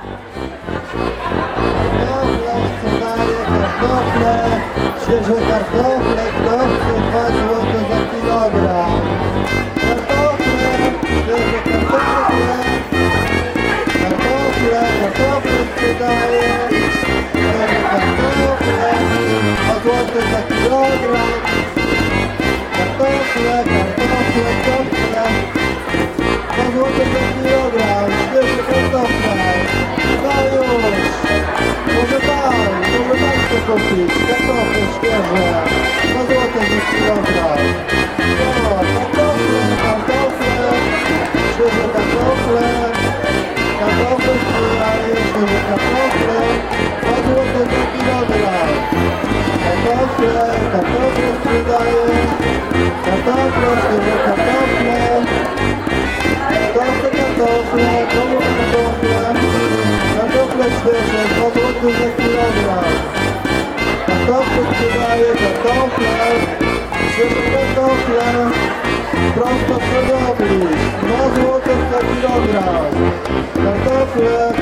Kartofle, kartofle, świeże kartofle, kto chce 2 kupić kartofle świeże, 2 złote za. No, kartofle, kartofle, świeże kartofle, kartofle sprzedaję, świeże kartofle, 2 złote za kilogram. Kartofle, kartofle sprzedaję, kartofle, świeże kartofle, kartofle, kartofle, komu kartofle, kartofle świeże, 2 złote za kilogram. Kartofle sprzedaję, kartofle, świeże kartofle, prosto z hodowli, 2 złote za kilogram. Kartofle,